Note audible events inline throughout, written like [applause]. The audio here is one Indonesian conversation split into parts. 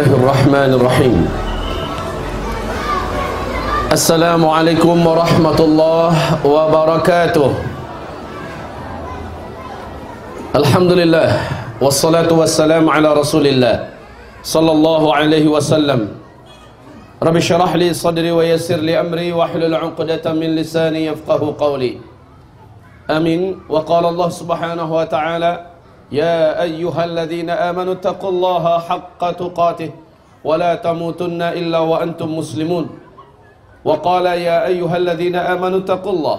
الله الرحمن الرحيم السلام عليكم ورحمة الله وبركاته الحمد لله والصلاة والسلام على رسول الله صلى الله عليه وسلم رب اشرح لي صدري ويسر لي أمري واحلل عقدة من لساني يفقه قولي آمين وقال الله سبحانه وتعالى يا أيها الذين آمنوا اتقوا الله حق تقاته ولا تموتن إلا وأنتم مسلمون. وقال يا أيها الذين آمنوا اتقوا الله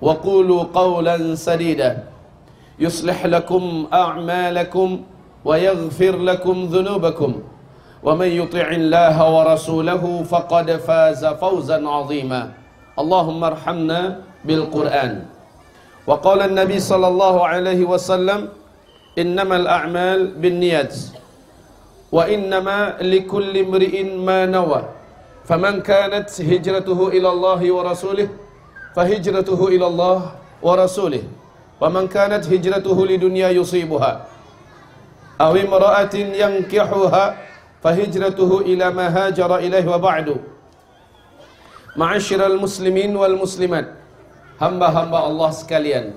وقولوا قولا سديدا. يصلح لكم أعمالكم ويغفر لكم ذنوبكم. ومن يطع الله ورسوله فقد فاز فوزا عظيما. اللهم ارحمنا بالقرآن. وقال النبي صلى الله عليه وسلم إنما الأعمال بالنيات وإنما لكل امرئ ما نوى. فمن كانت هجرته إلى الله ورسوله فهجرته إلى الله ورسوله. ومن كانت هجرته لدنيا يصيبها أو امرأة ينكحها فهجرته إلى ما هاجر إليه وبعد. معاشر المسلمين والمسلمات hamba-hamba Allah sekalian.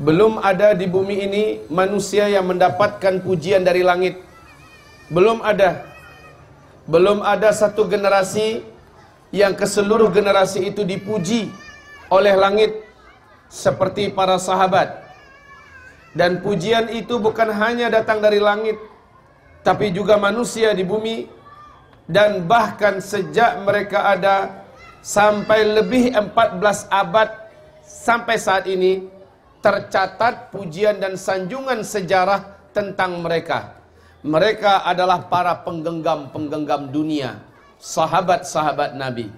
Belum ada di bumi ini manusia yang mendapatkan pujian dari langit. Belum ada. Belum ada satu generasi yang ke seluruh generasi itu dipuji oleh langit seperti para sahabat. Dan pujian itu bukan hanya datang dari langit tapi juga manusia di bumi. Dan bahkan sejak mereka ada sampai lebih 14 abad sampai saat ini tercatat pujian dan sanjungan sejarah tentang mereka. Mereka adalah para penggenggam-penggenggam dunia, sahabat-sahabat Nabi.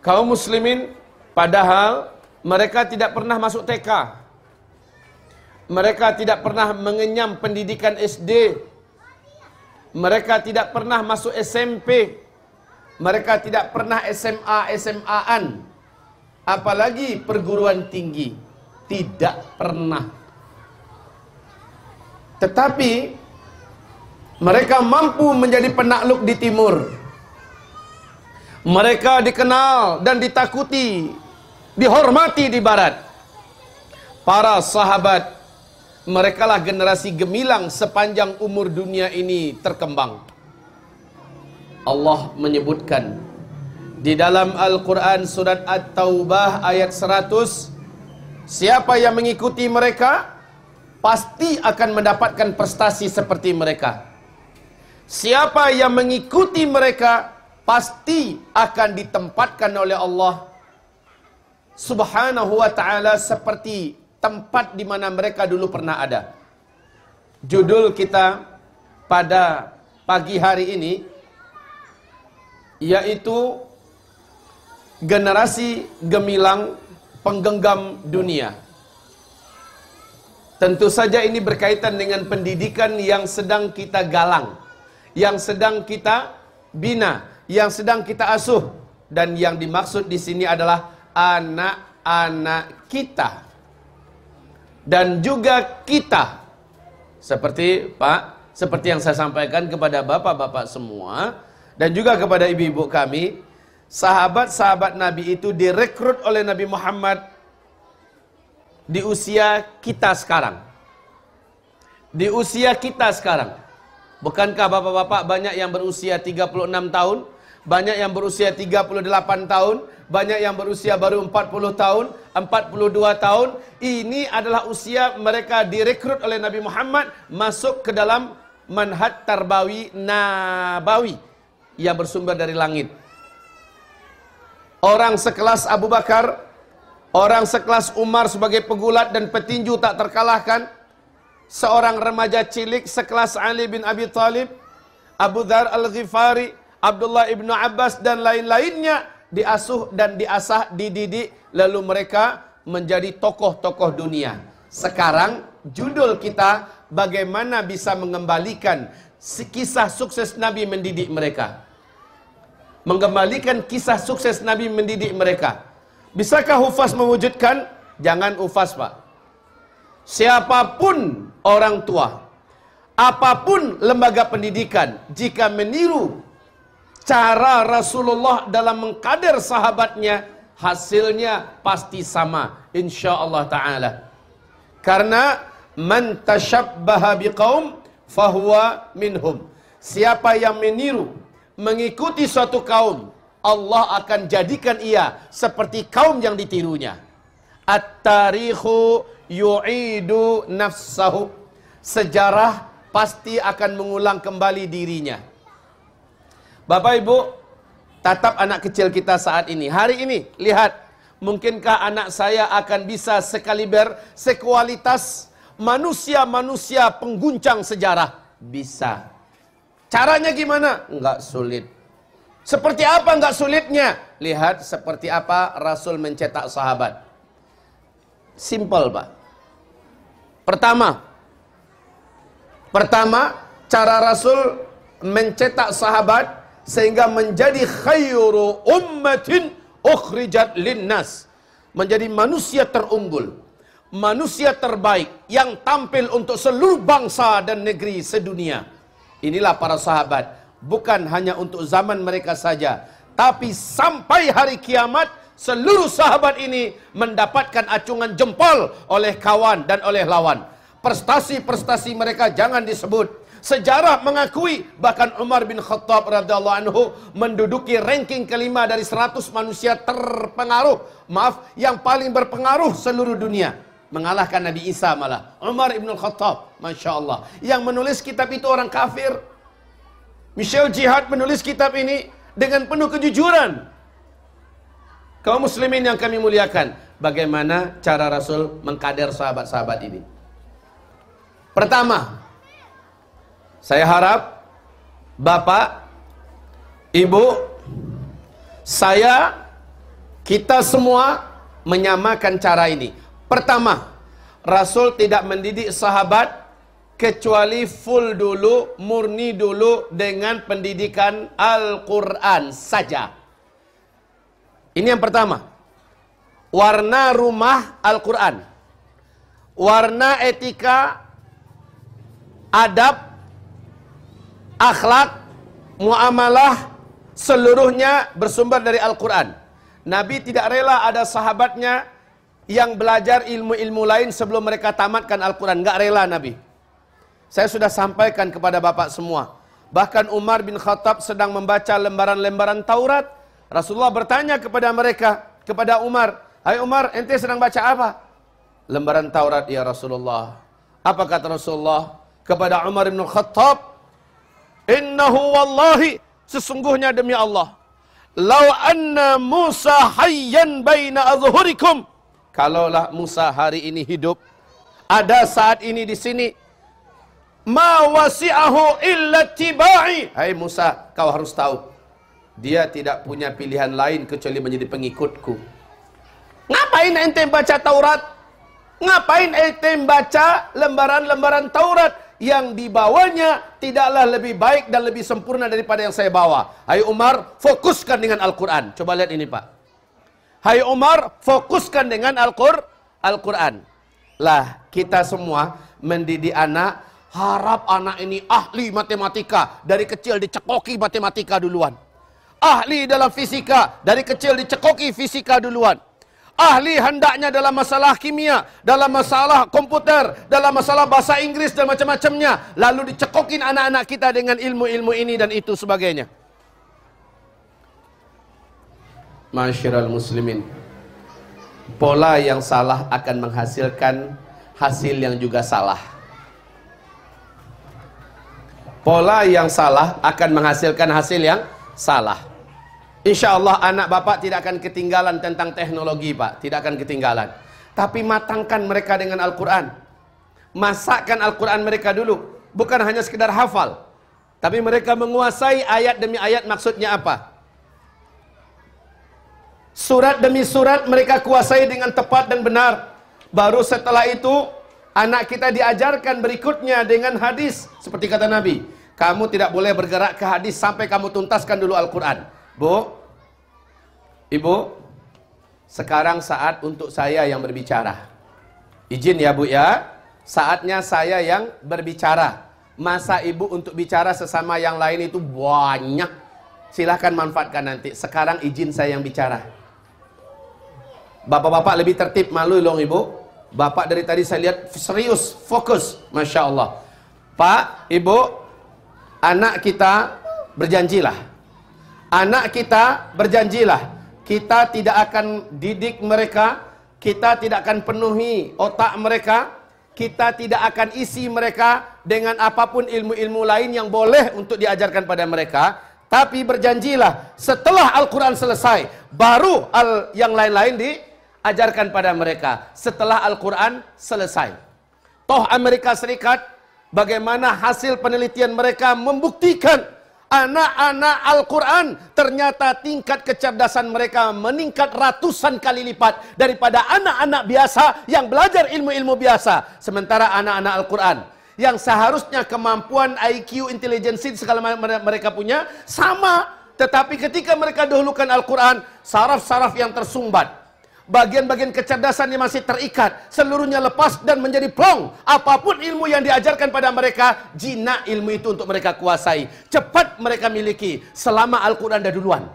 Kaum muslimin padahal mereka tidak pernah masuk TK. Mereka tidak pernah mengenyam pendidikan SD. Mereka tidak pernah masuk SMP. Mereka tidak pernah SMA, SMA-an. Apalagi perguruan tinggi. Tidak pernah. Tetapi mereka mampu menjadi penakluk di timur. Mereka dikenal dan ditakuti, dihormati di barat. Para sahabat merekalah generasi gemilang sepanjang umur dunia ini terkembang. Allah menyebutkan di dalam Al-Quran surat At-Taubah ayat 100 Siapa yang mengikuti mereka pasti akan mendapatkan prestasi seperti mereka. Siapa yang mengikuti mereka pasti akan ditempatkan oleh Allah Subhanahu wa taala seperti tempat di mana mereka dulu pernah ada. Judul kita pada pagi hari ini yaitu generasi gemilang penggenggam dunia. Tentu saja ini berkaitan dengan pendidikan yang sedang kita galang, yang sedang kita bina, yang sedang kita asuh dan yang dimaksud di sini adalah anak-anak kita. Dan juga kita. Seperti Pak, seperti yang saya sampaikan kepada bapak-bapak semua dan juga kepada ibu-ibu kami, sahabat-sahabat Nabi itu direkrut oleh Nabi Muhammad di usia kita sekarang. Di usia kita sekarang. Bukankah bapak-bapak banyak yang berusia 36 tahun, banyak yang berusia 38 tahun, banyak yang berusia baru 40 tahun, 42 tahun. Ini adalah usia mereka direkrut oleh Nabi Muhammad masuk ke dalam manhaj tarbawi nabawi yang bersumber dari langit. Orang sekelas Abu Bakar, orang sekelas Umar sebagai pegulat dan petinju tak terkalahkan, seorang remaja cilik sekelas Ali bin Abi Talib, Abu Dhar Al-Ghifari, Abdullah ibnu Abbas dan lain-lainnya diasuh dan diasah, dididik, lalu mereka menjadi tokoh-tokoh dunia. Sekarang judul kita bagaimana bisa mengembalikan kisah sukses Nabi mendidik mereka. Mengembalikan kisah sukses Nabi mendidik mereka. Bisakah Hufaz mewujudkan? Jangan Hufaz Pak. Siapa pun orang tua apa pun lembaga pendidikan jika meniru cara Rasulullah dalam mengkader sahabatnya hasilnya pasti sama insyaallah taala karena man tashabbaha biqaum fahuwa minhum siapa yang meniru mengikuti suatu kaum Allah akan jadikan ia seperti kaum yang ditirunya at-tarikhu yu'idu nafsahu sejarah pasti akan mengulang kembali dirinya. Bapak Ibu, tatap anak kecil kita saat ini. Hari ini, lihat, mungkinkah anak saya akan bisa sekaliber, sekualitas manusia-manusia pengguncang sejarah? Bisa. Caranya gimana? Enggak sulit. Seperti apa enggak sulitnya? Lihat seperti apa Rasul mencetak sahabat. Simple, Pak. Pertama, Pertama, cara Rasul mencetak sahabat sehingga menjadi khairu ummatin ukhrijat linnas. Menjadi manusia terunggul, manusia terbaik yang tampil untuk seluruh bangsa dan negeri sedunia. Inilah para sahabat, bukan hanya untuk zaman mereka saja, tapi sampai hari kiamat seluruh sahabat ini mendapatkan acungan jempol oleh kawan dan oleh lawan. Prestasi-prestasi mereka jangan disebut. Sejarah mengakui bahkan Umar bin Khattab radhiyallahu anhu menduduki ranking kelima dari 100 manusia terpengaruh. Maaf, yang paling berpengaruh seluruh dunia. Mengalahkan Nabi Isa malah. Umar bin Khattab, Masya Allah. Yang menulis kitab itu orang kafir. Michel Jihad menulis kitab ini dengan penuh kejujuran. Kaum muslimin yang kami muliakan, bagaimana cara Rasul mengkader sahabat-sahabat ini? Pertama, saya harap Bapak, Ibu, saya, kita semua menyamakan cara ini. Pertama, Rasul tidak mendidik sahabat kecuali full dulu, murni dulu dengan pendidikan Al-Quran saja. Ini yang pertama. Warna rumah Al-Quran. Warna etika adab, akhlak, muamalah seluruhnya bersumber dari Al-Quran. Nabi tidak rela ada sahabatnya yang belajar ilmu-ilmu lain sebelum mereka tamatkan Al-Quran. Gak rela Nabi. Saya sudah sampaikan kepada Bapak semua. Bahkan Umar bin Khattab sedang membaca lembaran-lembaran Taurat. Rasulullah bertanya kepada mereka, kepada Umar, Hai Umar, ente sedang baca apa? Lembaran Taurat ya Rasulullah. Apa kata Rasulullah? kepada Umar bin Khattab innahu wallahi sesungguhnya demi Allah lau anna Musa hayyan baina azhurikum kalaulah Musa hari ini hidup ada saat ini di sini ma wasi'ahu illa tibai hai Musa kau harus tahu dia tidak punya pilihan lain kecuali menjadi pengikutku ngapain ente baca Taurat ngapain ente baca lembaran-lembaran Taurat yang dibawanya tidaklah lebih baik dan lebih sempurna daripada yang saya bawa. Hai Umar, fokuskan dengan Al-Quran. Coba lihat ini Pak. Hai Umar, fokuskan dengan Al-Quran. Al-Quran. Lah, kita semua mendidik anak, harap anak ini ahli matematika. Dari kecil dicekoki matematika duluan. Ahli dalam fisika, dari kecil dicekoki fisika duluan ahli hendaknya dalam masalah kimia, dalam masalah komputer, dalam masalah bahasa Inggris dan macam-macamnya. Lalu dicekokin anak-anak kita dengan ilmu-ilmu ini dan itu sebagainya. Masyiral muslimin. Pola yang salah akan menghasilkan hasil yang juga salah. Pola yang salah akan menghasilkan hasil yang salah. Insya Allah anak bapak tidak akan ketinggalan tentang teknologi pak Tidak akan ketinggalan Tapi matangkan mereka dengan Al-Quran Masakkan Al-Quran mereka dulu Bukan hanya sekedar hafal Tapi mereka menguasai ayat demi ayat maksudnya apa Surat demi surat mereka kuasai dengan tepat dan benar Baru setelah itu Anak kita diajarkan berikutnya dengan hadis Seperti kata Nabi Kamu tidak boleh bergerak ke hadis sampai kamu tuntaskan dulu Al-Quran Bu, Ibu, sekarang saat untuk saya yang berbicara. Izin ya Bu ya, saatnya saya yang berbicara. masa ibu untuk bicara sesama yang lain itu banyak. Silahkan manfaatkan nanti. Sekarang izin saya yang bicara. Bapak-bapak lebih tertib malu loh ibu. Bapak dari tadi saya lihat serius, fokus. Masya Allah. Pak, ibu, anak kita berjanjilah. Anak kita berjanjilah kita tidak akan didik mereka, kita tidak akan penuhi otak mereka, kita tidak akan isi mereka dengan apa pun ilmu-ilmu lain yang boleh untuk diajarkan pada mereka. Tapi berjanjilah setelah Al-Quran selesai, baru al yang lain-lain diajarkan pada mereka. Setelah Al-Quran selesai. Toh Amerika Serikat, bagaimana hasil penelitian mereka membuktikan anak-anak Al-Quran ternyata tingkat kecerdasan mereka meningkat ratusan kali lipat daripada anak-anak biasa yang belajar ilmu-ilmu biasa. Sementara anak-anak Al-Quran yang seharusnya kemampuan IQ, intelijensi segala mereka punya sama. Tetapi ketika mereka dahulukan Al-Quran, saraf-saraf yang tersumbat bagian-bagian kecerdasan yang masih terikat, seluruhnya lepas dan menjadi plong. Apa pun ilmu yang diajarkan pada mereka, jinak ilmu itu untuk mereka kuasai. Cepat mereka miliki selama Al-Quran dah duluan.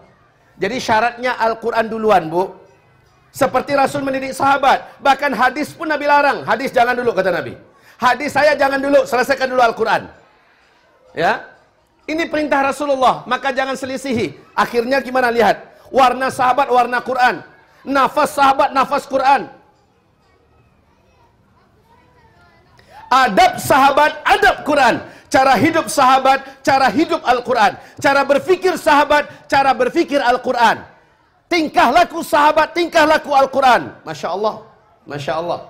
Jadi syaratnya Al-Quran duluan, Bu. Seperti Rasul mendidik sahabat. Bahkan hadis pun Nabi larang. Hadis jangan dulu, kata Nabi. Hadis saya jangan dulu, selesaikan dulu Al-Quran. Ya, ini perintah Rasulullah, maka jangan selisihi. Akhirnya gimana lihat? Warna sahabat, warna Quran nafas sahabat, nafas Quran. Adab sahabat, adab Quran. Cara hidup sahabat, cara hidup Al-Quran. Cara berfikir sahabat, cara berfikir Al-Quran. Tingkah laku sahabat, tingkah laku Al-Quran. Masya Allah. Masya Allah.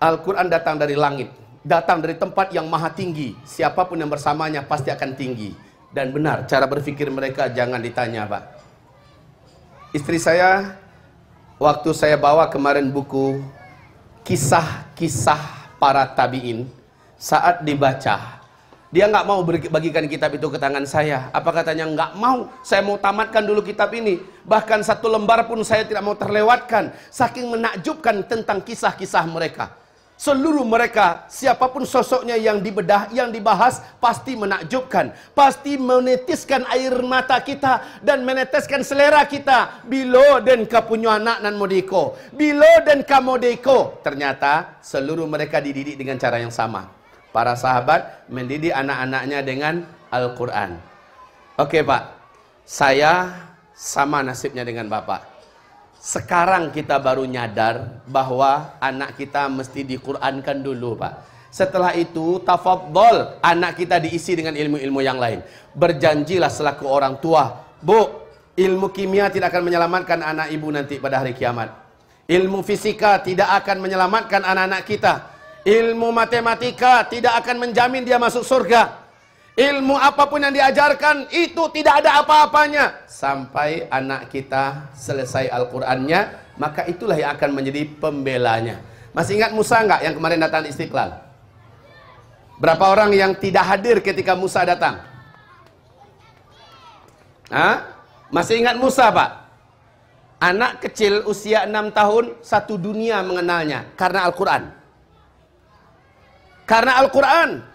Al-Quran datang dari langit. Datang dari tempat yang maha tinggi. Siapa pun yang bersamanya pasti akan tinggi. Dan benar, cara berfikir mereka jangan ditanya, Pak. Istri saya waktu saya bawa kemarin buku kisah-kisah para tabiin saat dibaca dia nggak mau bagikan kitab itu ke tangan saya apa katanya nggak mau saya mau tamatkan dulu kitab ini bahkan satu lembar pun saya tidak mau terlewatkan saking menakjubkan tentang kisah-kisah mereka Seluruh mereka, siapa pun sosoknya yang dibedah, yang dibahas, pasti menakjubkan. Pasti menetiskan air mata kita dan meneteskan selera kita. Bilo dan kapunyo anak nan modeko. Bilo dan kamodeko. Ternyata seluruh mereka dididik dengan cara yang sama. Para sahabat mendidik anak-anaknya dengan Al-Quran. Oke Pak, saya sama nasibnya dengan Bapak. Sekarang kita baru nyadar bahwa anak kita mesti diqurankan dulu, Pak. Setelah itu, tafadhol anak kita diisi dengan ilmu-ilmu yang lain. Berjanjilah selaku orang tua, Bu, ilmu kimia tidak akan menyelamatkan anak ibu nanti pada hari kiamat. Ilmu fisika tidak akan menyelamatkan anak-anak kita. Ilmu matematika tidak akan menjamin dia masuk surga. Ilmu apa pun yang diajarkan itu tidak ada apa-apanya sampai anak kita selesai Al-Qur'annya, maka itulah yang akan menjadi pembelanya. Masih ingat Musa enggak yang kemarin datang di Istiqlal? Berapa orang yang tidak hadir ketika Musa datang? Hah? Masih ingat Musa, Pak? Anak kecil usia 6 tahun, satu dunia mengenalnya karena Al-Quran. Karena Al-Quran.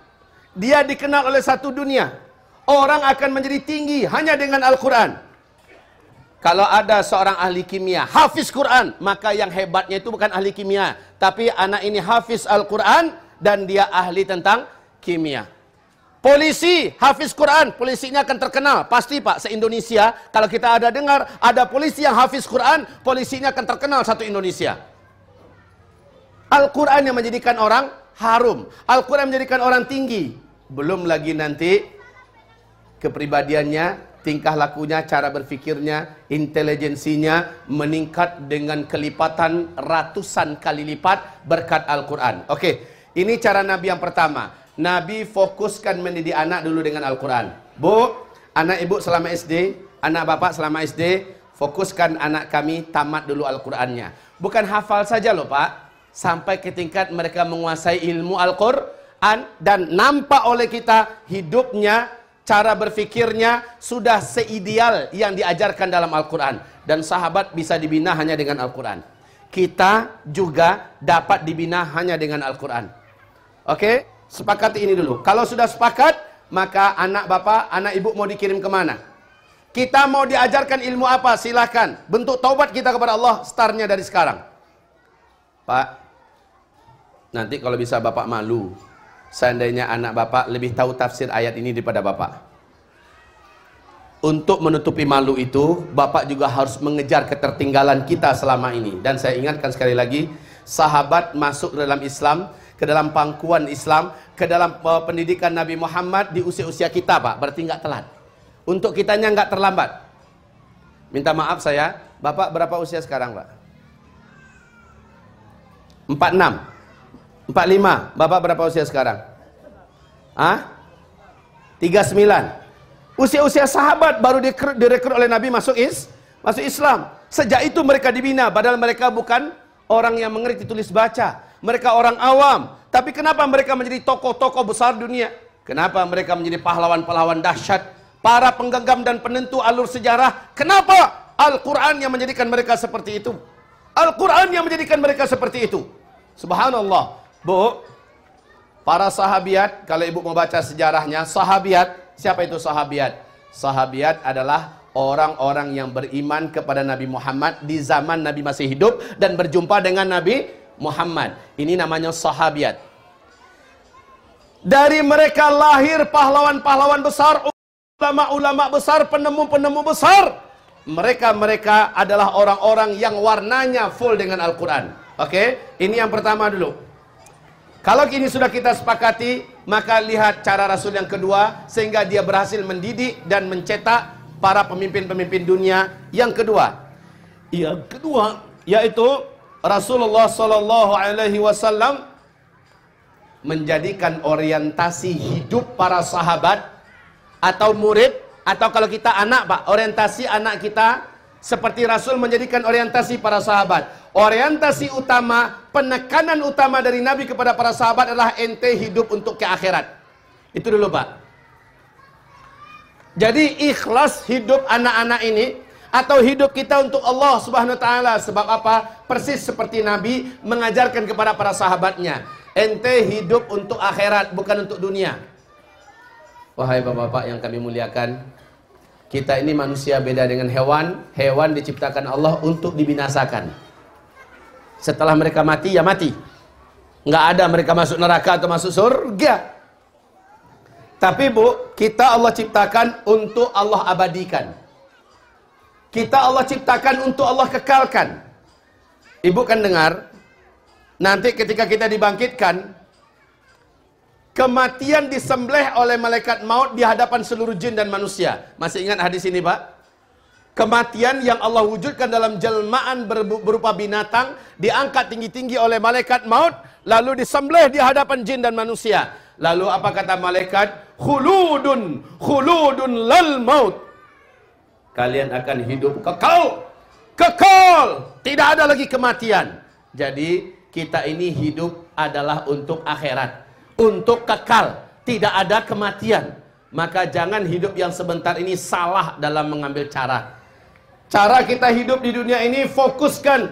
Dia dikenal oleh satu dunia. Orang akan menjadi tinggi hanya dengan Al-Quran. Kalau ada seorang ahli kimia, hafiz Quran, maka yang hebatnya itu bukan ahli kimia, tapi anak ini hafiz Al-Quran dan dia ahli tentang kimia. Polisi, hafiz Quran, polisinya akan terkenal. Pasti Pak, se-Indonesia, kalau kita ada dengar, ada polisi yang hafiz Quran, polisinya akan terkenal satu Indonesia. Al-Quran yang menjadikan orang harum. Al-Quran menjadikan orang tinggi. Belum lagi nanti kepribadiannya, tingkah lakunya, cara berfikirnya, intelijensinya meningkat dengan kelipatan ratusan kali lipat berkat Al-Quran. Oke, ini cara Nabi yang pertama. Nabi fokuskan mendidik anak dulu dengan Al-Quran. Bu, anak ibu selama SD, anak bapak selama SD, fokuskan anak kami tamat dulu Al-Qurannya. Bukan hafal saja loh pak, sampai ke tingkat mereka menguasai ilmu Al-Quran dan nampak oleh kita hidupnya, cara berfikirnya sudah seideal yang diajarkan dalam Al-Quran. Dan sahabat bisa dibina hanya dengan Al-Quran. Kita juga dapat dibina hanya dengan Al-Quran. Oke? Okay? Sepakati ini dulu. Kalau sudah sepakat, maka anak bapak, anak ibu mau dikirim ke mana? Kita mau diajarkan ilmu apa? Silakan. Bentuk taubat kita kepada Allah, startnya dari sekarang. Pak, nanti kalau bisa bapak malu. Seandainya anak bapak lebih tahu tafsir ayat ini daripada bapak. Untuk menutupi malu itu, Bapak juga harus mengejar ketertinggalan kita selama ini. Dan saya ingatkan sekali lagi, sahabat masuk ke dalam Islam, ke dalam pangkuan Islam, ke dalam uh, pendidikan Nabi Muhammad di usia-usia kita, Pak. Berarti nggak telat. Untuk kitanya nggak terlambat. Minta maaf saya, Bapak berapa usia sekarang, Pak? 46. 45. Bapak berapa usia sekarang? Ah? 39. Usia-usia sahabat baru direkrut oleh Nabi masuk is, masuk Islam. Sejak itu mereka dibina, padahal mereka bukan orang yang mengerti tulis baca. Mereka orang awam. Tapi kenapa mereka menjadi tokoh-tokoh besar dunia? Kenapa mereka menjadi pahlawan-pahlawan dahsyat? Para penggenggam dan penentu alur sejarah. Kenapa Al-Quran yang menjadikan mereka seperti itu? Al-Quran yang menjadikan mereka seperti itu. Subhanallah. Bu, para sahabiat, kalau ibu mau baca sejarahnya, sahabiat Siapa itu sahabiat? Sahabiat adalah orang-orang yang beriman kepada Nabi Muhammad di zaman Nabi masih hidup dan berjumpa dengan Nabi Muhammad. Ini namanya sahabiat. Dari mereka lahir pahlawan-pahlawan besar, ulama-ulama besar, penemu-penemu besar. Mereka-mereka adalah orang-orang yang warnanya full dengan Al-Quran. Oke, okay? ini yang pertama dulu. Kalau ini sudah kita sepakati, maka lihat cara Rasul yang kedua sehingga dia berhasil mendidik dan mencetak para pemimpin-pemimpin dunia yang kedua. Yang kedua yaitu Rasulullah sallallahu alaihi wasallam menjadikan orientasi hidup para sahabat atau murid atau kalau kita anak Pak, orientasi anak kita seperti Rasul menjadikan orientasi para sahabat. Orientasi utama, penekanan utama dari Nabi kepada para sahabat adalah ente hidup untuk ke akhirat. Itu dulu Pak. Jadi ikhlas hidup anak-anak ini atau hidup kita untuk Allah Subhanahu wa taala sebab apa? Persis seperti Nabi mengajarkan kepada para sahabatnya, ente hidup untuk akhirat bukan untuk dunia. Wahai bapak-bapak yang kami muliakan, kita ini manusia beda dengan hewan. Hewan diciptakan Allah untuk dibinasakan. Setelah mereka mati, ya mati. Nggak ada mereka masuk neraka atau masuk surga. Tapi bu, kita Allah ciptakan untuk Allah abadikan. Kita Allah ciptakan untuk Allah kekalkan. Ibu kan dengar, nanti ketika kita dibangkitkan, Kematian disembelih oleh malaikat maut di hadapan seluruh jin dan manusia. Masih ingat hadis ini, Pak? Kematian yang Allah wujudkan dalam jelmaan berupa binatang diangkat tinggi-tinggi oleh malaikat maut lalu disembelih di hadapan jin dan manusia. Lalu apa kata malaikat? Khuludun, khuludun lal maut. Kalian akan hidup kekal. Kekal. Tidak ada lagi kematian. Jadi kita ini hidup adalah untuk akhirat untuk kekal, tidak ada kematian. Maka jangan hidup yang sebentar ini salah dalam mengambil cara. Cara kita hidup di dunia ini fokuskan,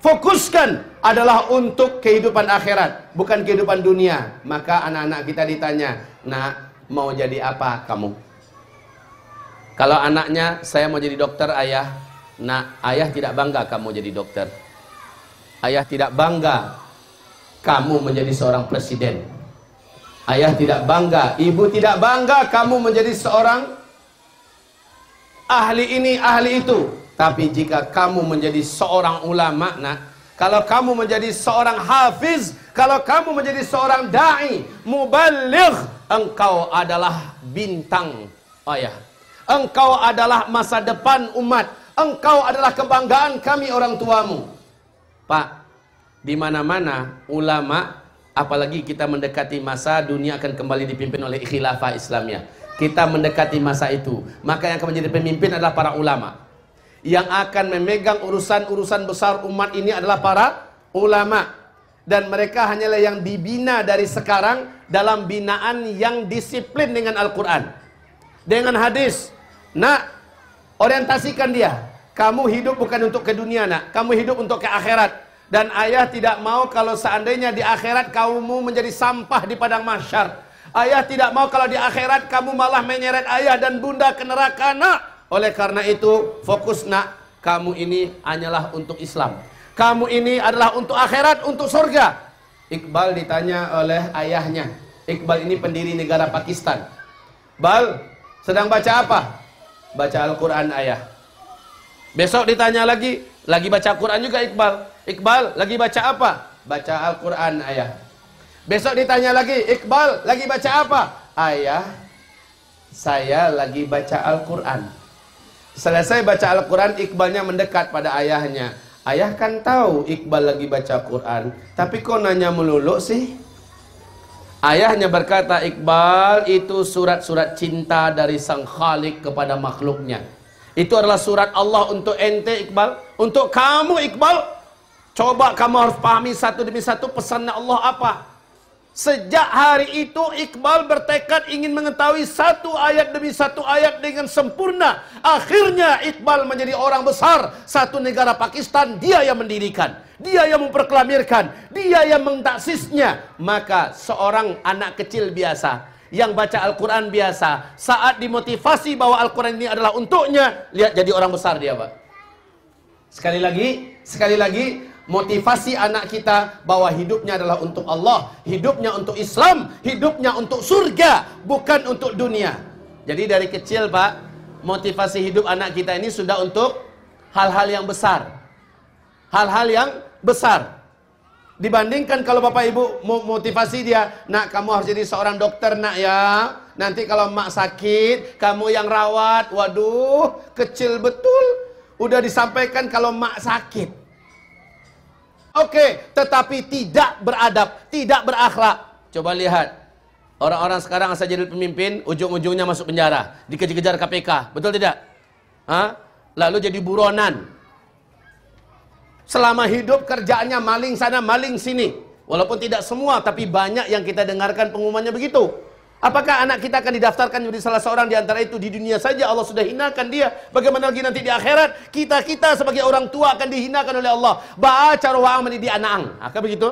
fokuskan adalah untuk kehidupan akhirat, bukan kehidupan dunia. Maka anak-anak kita ditanya, "Nak, mau jadi apa kamu?" Kalau anaknya, "Saya mau jadi dokter, Ayah." Nah, ayah tidak bangga kamu jadi dokter. Ayah tidak bangga kamu menjadi seorang presiden. Ayah tidak bangga, ibu tidak bangga kamu menjadi seorang ahli ini, ahli itu. Tapi jika kamu menjadi seorang ulama, nak, kalau kamu menjadi seorang hafiz, kalau kamu menjadi seorang dai, muballigh, engkau adalah bintang ayah. Engkau adalah masa depan umat. Engkau adalah kebanggaan kami orang tuamu. Pak, di mana-mana ulama Apalagi kita mendekati masa dunia akan kembali dipimpin oleh khilafah Islamiyah. Kita mendekati masa itu. Maka yang akan menjadi pemimpin adalah para ulama. Yang akan memegang urusan-urusan besar umat ini adalah para ulama. Dan mereka hanyalah yang dibina dari sekarang dalam binaan yang disiplin dengan Al-Quran. Dengan hadis. Nak, orientasikan dia. Kamu hidup bukan untuk ke dunia nak. Kamu hidup untuk ke akhirat. Dan ayah tidak mau kalau seandainya di akhirat kamu menjadi sampah di padang mahsyar. Ayah tidak mau kalau di akhirat kamu malah menyeret ayah dan bunda ke neraka nak. Oleh karena itu fokus nak. Kamu ini hanyalah untuk Islam. Kamu ini adalah untuk akhirat, untuk surga. Iqbal ditanya oleh ayahnya. Iqbal ini pendiri negara Pakistan. Bal, sedang baca apa? Baca Al-Quran ayah. Besok ditanya lagi, lagi baca Quran juga Iqbal. Iqbal, lagi baca apa? Baca Al-Quran ayah. Besok ditanya lagi, Iqbal, lagi baca apa? Ayah, saya lagi baca Al-Quran. Selesai baca Al-Quran, Iqbalnya mendekat pada ayahnya. Ayah kan tahu Iqbal lagi baca Quran, tapi kok nanya melulu sih? Ayahnya berkata, Iqbal itu surat-surat cinta dari sang khalik kepada makhluknya. Itu adalah surat Allah untuk ente Iqbal. Untuk kamu Iqbal. Coba kamu harus pahami satu demi satu pesannya Allah apa. Sejak hari itu Iqbal bertekad ingin mengetahui satu ayat demi satu ayat dengan sempurna. Akhirnya Iqbal menjadi orang besar. Satu negara Pakistan dia yang mendirikan. Dia yang memperkelamirkan. Dia yang mentaksisnya. Maka seorang anak kecil biasa yang baca Al-Quran biasa. Saat dimotivasi bahwa Al-Quran ini adalah untuknya. Lihat jadi orang besar dia Pak. Sekali lagi, sekali lagi motivasi anak kita bahwa hidupnya adalah untuk Allah, hidupnya untuk Islam, hidupnya untuk surga, bukan untuk dunia. Jadi dari kecil, Pak, motivasi hidup anak kita ini sudah untuk hal-hal yang besar. Hal-hal yang besar. Dibandingkan kalau Bapak Ibu motivasi dia, "Nak, kamu harus jadi seorang dokter, Nak ya. Nanti kalau mak sakit, kamu yang rawat." Waduh, kecil betul. Udah disampaikan kalau mak sakit. Oke, tetapi tidak beradab, tidak berakhlak. Coba lihat. Orang-orang sekarang asal jadi pemimpin, ujung-ujungnya masuk penjara, dikejar-kejar KPK. Betul tidak? Hah? Lalu jadi buronan. Selama hidup kerjaannya maling sana, maling sini. Walaupun tidak semua, tapi banyak yang kita dengarkan pengumumannya begitu. Apakah anak kita akan didaftarkan menjadi salah seorang di antara itu di dunia saja Allah sudah hinakan dia. Bagaimana lagi nanti di akhirat kita-kita sebagai orang tua akan dihinakan oleh Allah. Baca roang mendidik anak Akan begitu?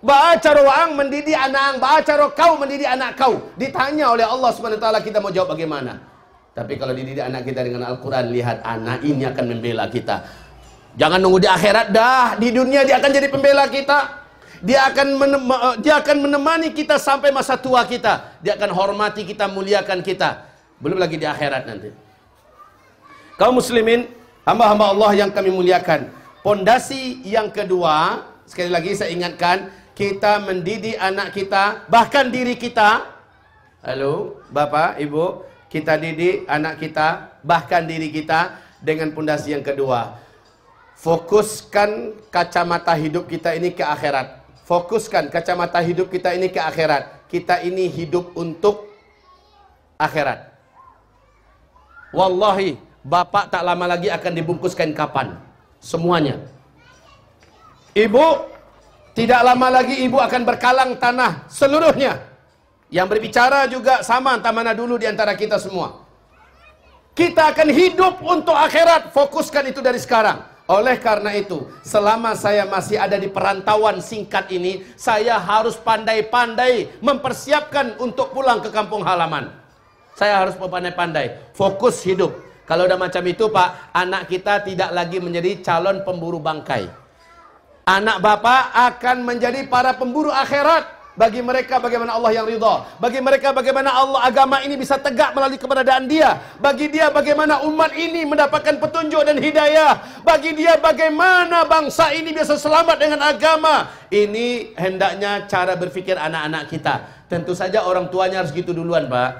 Baca roang mendidik anak Baca kau mendidik anak kau. Ditanya oleh Allah taala kita mau jawab bagaimana? Tapi kalau dididik anak kita dengan Al-Quran, lihat anak ini akan membela kita. Jangan nunggu di akhirat dah, di dunia dia akan jadi pembela kita. Dia akan eh, dia akan menemani kita sampai masa tua kita. Dia akan hormati kita, muliakan kita. Belum lagi di akhirat nanti. Kaum muslimin, hamba-hamba Allah yang kami muliakan. Pondasi yang kedua, sekali lagi saya ingatkan, kita mendidik anak kita, bahkan diri kita. Halo, Bapak, Ibu, kita didik anak kita, bahkan diri kita dengan pondasi yang kedua. Fokuskan kacamata hidup kita ini ke akhirat fokuskan kacamata hidup kita ini ke akhirat. Kita ini hidup untuk akhirat. Wallahi, bapak tak lama lagi akan dibungkuskan kapan. Semuanya. Ibu, tidak lama lagi ibu akan berkalang tanah seluruhnya. Yang berbicara juga sama entah mana dulu di antara kita semua. Kita akan hidup untuk akhirat. Fokuskan itu dari sekarang. Oleh karena itu, selama saya masih ada di perantauan singkat ini, saya harus pandai-pandai mempersiapkan untuk pulang ke kampung halaman. Saya harus pandai-pandai, fokus hidup. Kalau udah macam itu Pak, anak kita tidak lagi menjadi calon pemburu bangkai. Anak bapak akan menjadi para pemburu akhirat. Bagi mereka bagaimana Allah yang ridha. Bagi mereka bagaimana Allah agama ini bisa tegak melalui keberadaan dia. Bagi dia bagaimana umat ini mendapatkan petunjuk dan hidayah. Bagi dia bagaimana bangsa ini bisa selamat dengan agama. Ini hendaknya cara berpikir anak-anak kita. Tentu saja orang tuanya harus gitu duluan Pak.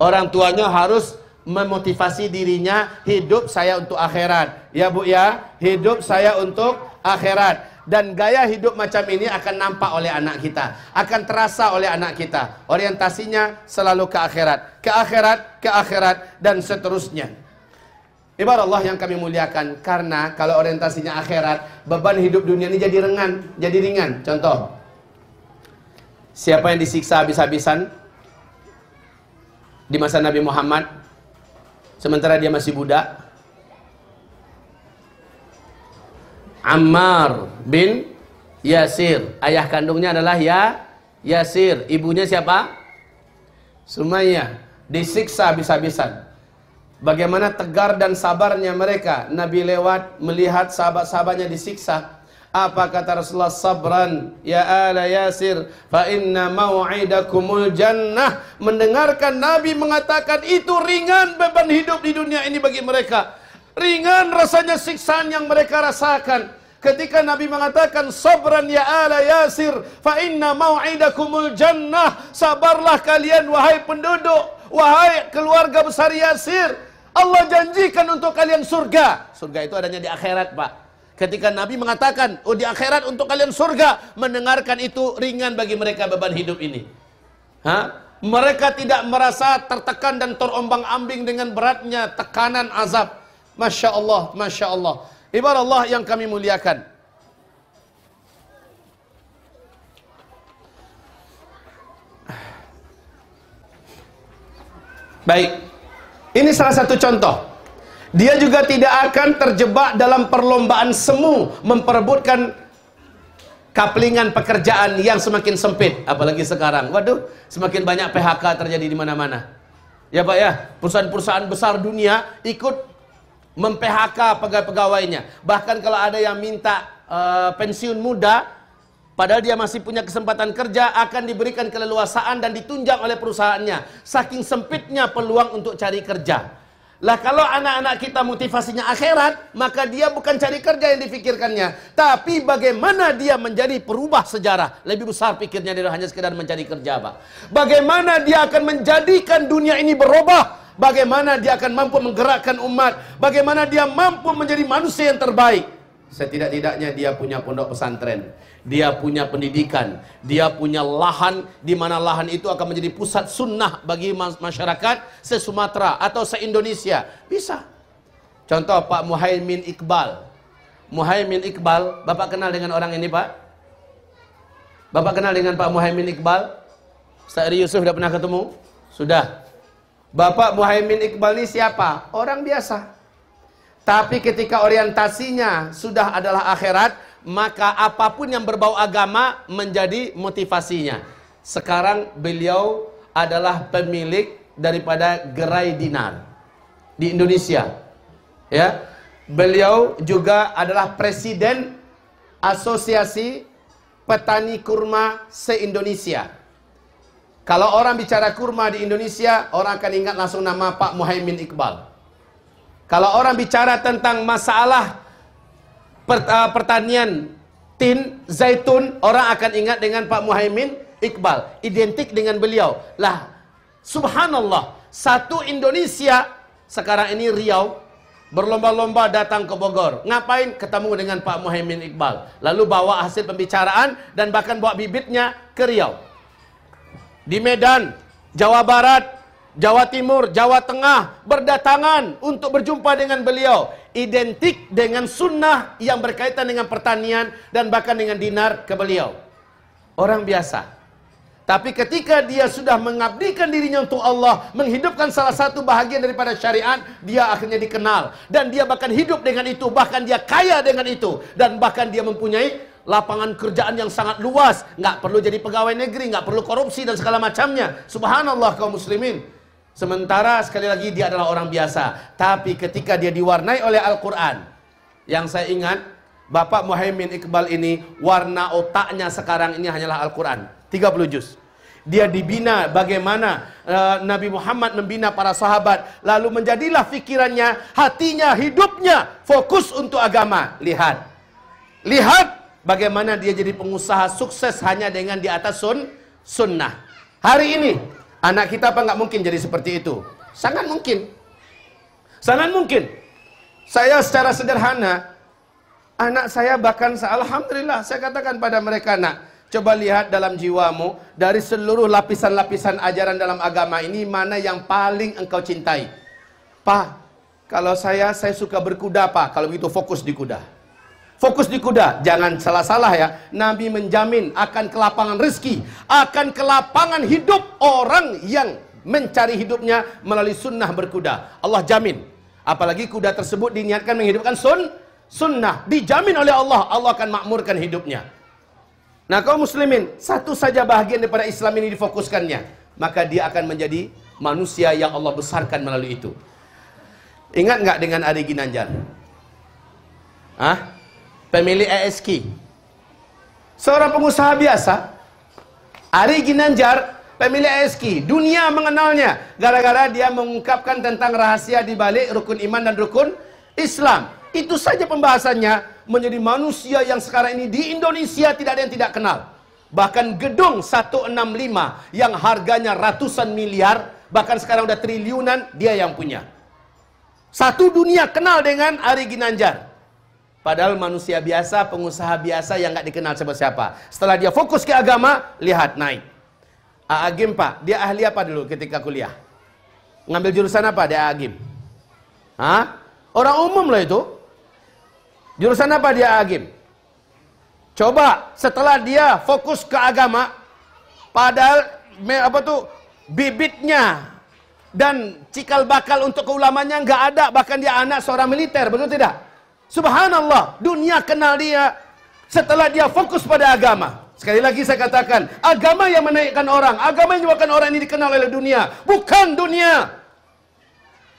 Orang tuanya harus memotivasi dirinya hidup saya untuk akhirat. Ya Bu ya, hidup saya untuk akhirat dan gaya hidup macam ini akan nampak oleh anak kita, akan terasa oleh anak kita. Orientasinya selalu ke akhirat, ke akhirat, ke akhirat dan seterusnya. Ibarat Allah yang kami muliakan karena kalau orientasinya akhirat, beban hidup dunia ini jadi ringan, jadi ringan. Contoh, siapa yang disiksa habis-habisan di masa Nabi Muhammad sementara dia masih budak? Ammar bin Yasir. Ayah kandungnya adalah ya Yasir. Ibunya siapa? Sumayyah. Disiksa bisa-bisan. Bagaimana tegar dan sabarnya mereka. Nabi lewat melihat sahabat-sahabatnya disiksa. Apa kata Rasulullah sabran ya ala Yasir fa inna mau'idakumul jannah mendengarkan Nabi mengatakan itu ringan beban hidup di dunia ini bagi mereka ringan rasanya siksaan yang mereka rasakan ketika Nabi mengatakan sabran ya ala Yasir fa inna mau'idakumul jannah sabarlah kalian wahai penduduk wahai keluarga besar Yasir Allah janjikan untuk kalian surga surga itu adanya di akhirat Pak Ketika Nabi mengatakan, oh di akhirat untuk kalian surga, mendengarkan itu ringan bagi mereka beban hidup ini. Hah? Mereka tidak merasa tertekan dan terombang ambing dengan beratnya tekanan azab. Masya Allah, Masya Allah. Ibarat Allah yang kami muliakan. Baik, ini salah satu contoh. Dia juga tidak akan terjebak dalam perlombaan semu memperebutkan kaplingan pekerjaan yang semakin sempit apalagi sekarang. Waduh, semakin banyak PHK terjadi di mana-mana. Ya Pak ya, perusahaan-perusahaan besar dunia ikut mem-PHK pegawai-pegawainya. Bahkan kalau ada yang minta uh, pensiun muda padahal dia masih punya kesempatan kerja akan diberikan keleluasaan dan ditunjang oleh perusahaannya. Saking sempitnya peluang untuk cari kerja. Lah kalau anak-anak kita motivasinya akhirat, maka dia bukan cari kerja yang difikirkannya, tapi bagaimana dia menjadi perubah sejarah. Lebih besar pikirnya dari hanya sekedar mencari kerja, Pak. Bagaimana dia akan menjadikan dunia ini berubah? Bagaimana dia akan mampu menggerakkan umat? Bagaimana dia mampu menjadi manusia yang terbaik? Setidak-tidaknya dia punya pondok pesantren dia punya pendidikan, dia punya lahan di mana lahan itu akan menjadi pusat sunnah bagi masyarakat se-Sumatera atau se-Indonesia. Bisa. Contoh Pak Muhaimin Iqbal. Muhaimin Iqbal, Bapak kenal dengan orang ini, Pak? Bapak kenal dengan Pak Muhaimin Iqbal? Ustaz Yusuf sudah pernah ketemu? Sudah. Bapak Muhaimin Iqbal ini siapa? Orang biasa. Tapi ketika orientasinya sudah adalah akhirat, maka apa pun yang berbau agama menjadi motivasinya. Sekarang beliau adalah pemilik daripada gerai dinar di Indonesia. Ya. Beliau juga adalah presiden Asosiasi Petani Kurma se-Indonesia. Kalau orang bicara kurma di Indonesia, orang akan ingat langsung nama Pak Muhaimin Iqbal. Kalau orang bicara tentang masalah Uh, pertanian tin zaitun orang akan ingat dengan Pak Muhaimin Iqbal. Identik dengan beliau. Lah subhanallah satu Indonesia sekarang ini Riau berlomba-lomba datang ke Bogor. Ngapain? Ketemu dengan Pak Muhaimin Iqbal. Lalu bawa hasil pembicaraan dan bahkan bawa bibitnya ke Riau di Medan Jawa Barat Jawa Timur, Jawa Tengah berdatangan untuk berjumpa dengan beliau. Identik dengan sunnah yang berkaitan dengan pertanian dan bahkan dengan dinar ke beliau. Orang biasa. Tapi ketika dia sudah mengabdikan dirinya untuk Allah, menghidupkan salah satu bahagian daripada syariat, dia akhirnya dikenal. Dan dia bahkan hidup dengan itu, bahkan dia kaya dengan itu. Dan bahkan dia mempunyai lapangan kerjaan yang sangat luas. Nggak perlu jadi pegawai negeri, nggak perlu korupsi dan segala macamnya. Subhanallah kaum muslimin. Sementara sekali lagi dia adalah orang biasa. Tapi ketika dia diwarnai oleh Al-Quran. Yang saya ingat, Bapak Muhaimin Iqbal ini, warna otaknya sekarang ini hanyalah Al-Quran. 30 juz. Dia dibina bagaimana uh, Nabi Muhammad membina para sahabat. Lalu menjadilah fikirannya, hatinya, hidupnya fokus untuk agama. Lihat. Lihat bagaimana dia jadi pengusaha sukses hanya dengan di atas sun, sunnah. Hari ini Anak kita apa nggak mungkin jadi seperti itu? Sangat mungkin. Sangat mungkin. Saya secara sederhana, anak saya bahkan alhamdulillah saya katakan pada mereka nak, coba lihat dalam jiwamu dari seluruh lapisan-lapisan ajaran dalam agama ini mana yang paling engkau cintai. Pak, kalau saya saya suka berkuda pak, kalau begitu fokus di kuda. Fokus di kuda, jangan salah-salah ya. Nabi menjamin akan kelapangan rezeki, akan kelapangan hidup orang yang mencari hidupnya melalui sunnah berkuda. Allah jamin. Apalagi kuda tersebut diniatkan menghidupkan sun, sunnah, dijamin oleh Allah, Allah akan makmurkan hidupnya. Nah kaum muslimin, satu saja bahagian daripada Islam ini difokuskannya. Maka dia akan menjadi manusia yang Allah besarkan melalui itu. Ingat nggak dengan Ari Ginanjar? Hah? Pemilik ASK. Seorang pengusaha biasa. Ari Ginanjar, pemilik ASK. Dunia mengenalnya. Gara-gara dia mengungkapkan tentang rahasia di balik rukun iman dan rukun Islam. Itu saja pembahasannya menjadi manusia yang sekarang ini di Indonesia tidak ada yang tidak kenal. Bahkan gedung 165 yang harganya ratusan miliar, bahkan sekarang udah triliunan, dia yang punya. Satu dunia kenal dengan Ari Ginanjar. Padahal manusia biasa, pengusaha biasa yang nggak dikenal siapa-siapa. Setelah dia fokus ke agama, lihat naik. Agim Pak, dia ahli apa dulu ketika kuliah? Ngambil jurusan apa dia Agim? Hah? Orang umum loh itu. Jurusan apa dia Agim? Coba setelah dia fokus ke agama, padahal apa tuh bibitnya dan cikal bakal untuk keulamanya nggak ada, bahkan dia anak seorang militer, betul tidak? Subhanallah, dunia kenal dia setelah dia fokus pada agama. Sekali lagi saya katakan, agama yang menaikkan orang, agama yang menyebabkan orang ini dikenal oleh dunia, bukan dunia.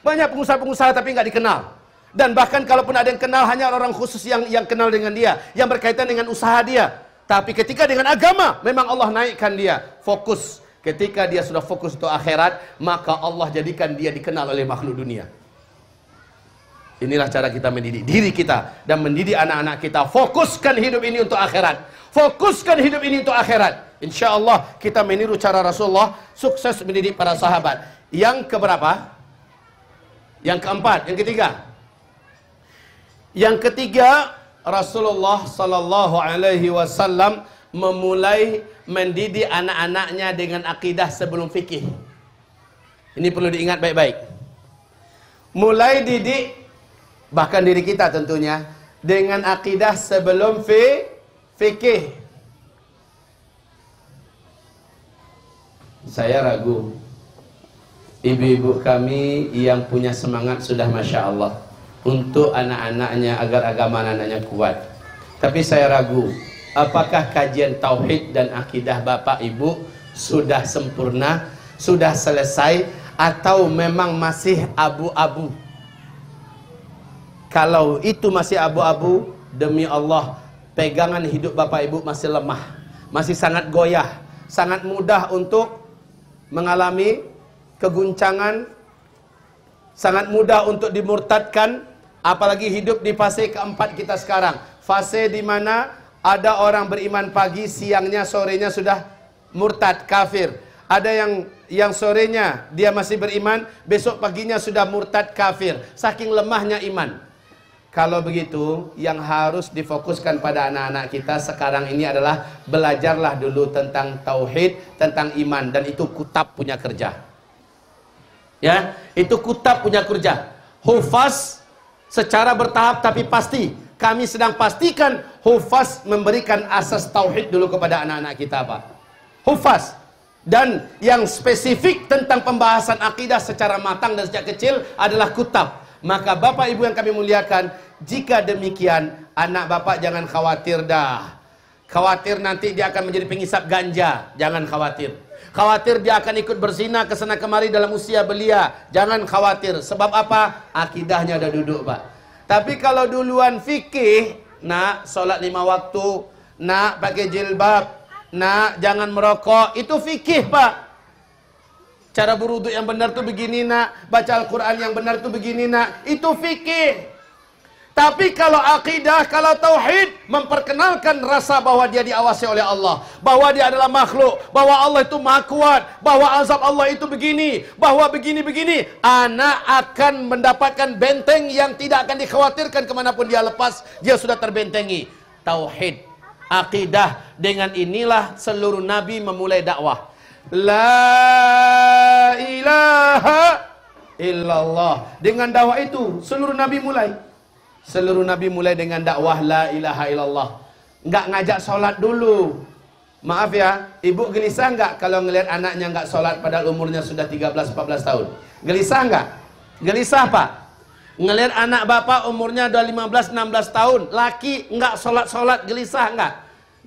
Banyak pengusaha-pengusaha tapi nggak dikenal. Dan bahkan kalaupun ada yang kenal hanya orang khusus yang yang kenal dengan dia, yang berkaitan dengan usaha dia. Tapi ketika dengan agama, memang Allah naikkan dia fokus. Ketika dia sudah fokus untuk akhirat, maka Allah jadikan dia dikenal oleh makhluk dunia. Inilah cara kita mendidik diri kita dan mendidik anak-anak kita. Fokuskan hidup ini untuk akhirat. Fokuskan hidup ini untuk akhirat. Insya Allah kita meniru cara Rasulullah sukses mendidik para sahabat. Yang keberapa? Yang keempat, yang ketiga. Yang ketiga, Rasulullah sallallahu alaihi wasallam memulai mendidik anak-anaknya dengan akidah sebelum fikih. Ini perlu diingat baik-baik. Mulai didik bahkan diri kita tentunya dengan akidah sebelum fi fikih. Saya ragu ibu-ibu kami yang punya semangat sudah masya Allah untuk anak-anaknya agar agama anak-anaknya kuat. Tapi saya ragu, apakah kajian tauhid dan akidah Bapak Ibu sudah sempurna, sudah selesai atau memang masih abu-abu? Kalau itu masih abu-abu, demi Allah, pegangan hidup Bapak Ibu masih lemah, masih sangat goyah, sangat mudah untuk mengalami keguncangan, sangat mudah untuk dimurtadkan, Apalagi hidup di fase keempat kita sekarang. Fase di mana ada orang beriman pagi, siangnya, sorenya sudah murtad, kafir. Ada yang yang sorenya dia masih beriman, besok paginya sudah murtad, kafir. Saking lemahnya iman. Kalau begitu, yang harus difokuskan pada anak-anak kita sekarang ini adalah belajarlah dulu tentang tauhid, tentang iman dan itu kutab punya kerja. Ya, itu kutab punya kerja. Hufaz secara bertahap tapi pasti kami sedang pastikan Hufaz memberikan asas tauhid dulu kepada anak-anak kita Pak Hufaz dan yang spesifik tentang pembahasan akidah secara matang dan sejak kecil adalah kutab maka Bapak Ibu yang kami muliakan jika demikian anak Bapak jangan khawatir dah khawatir nanti dia akan menjadi pengisap ganja jangan khawatir Khawatir dia akan ikut berzina ke sana kemari dalam usia belia. Jangan khawatir. Sebab apa? Akidahnya ada duduk, Pak. Tapi kalau duluan fikih, nak solat lima waktu, nak pakai jilbab, nak jangan merokok, itu fikih, Pak. Cara beruduk yang benar tuh begini, nak. Baca Al-Quran yang benar tuh begini, nak. Itu fikih. Tapi kalau akidah, kalau tauhid memperkenalkan rasa bahwa dia diawasi oleh Allah, bahwa dia adalah makhluk, bahwa Allah itu maha kuat, bahwa azab Allah itu begini, bahwa begini-begini, anak akan mendapatkan benteng yang tidak akan dikhawatirkan ke mana pun dia lepas, dia sudah terbentengi. Tauhid, akidah, dengan inilah seluruh nabi memulai dakwah. La ilaha illallah. Dengan dakwah itu seluruh nabi mulai. Seluruh Nabi mulai dengan dakwah la ilaha illallah. Enggak ngajak solat dulu. Maaf ya, ibu gelisah enggak kalau ngelihat anaknya enggak solat padahal umurnya sudah 13-14 tahun? Gelisah enggak? Gelisah pak? Ngelihat anak bapak umurnya udah 15 16 tahun, laki nggak sholat-sholat, gelisah nggak?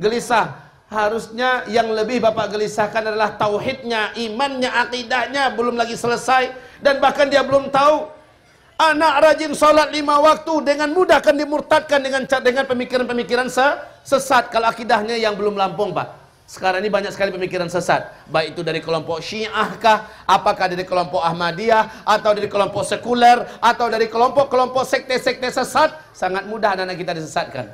Gelisah. Harusnya yang lebih bapak gelisahkan adalah tauhidnya, imannya, akidahnya belum lagi selesai dan bahkan dia belum tahu anak rajin sholat lima waktu dengan mudah akan dimurtadkan dengan dengan pemikiran-pemikiran sesat kalau akidahnya yang belum lampung pak. Sekarang ini banyak sekali pemikiran sesat. Baik itu dari kelompok Syiah kah? Apakah dari kelompok Ahmadiyah? Atau dari kelompok sekuler? Atau dari kelompok-kelompok sekte-sekte sesat? Sangat mudah anak-anak kita disesatkan.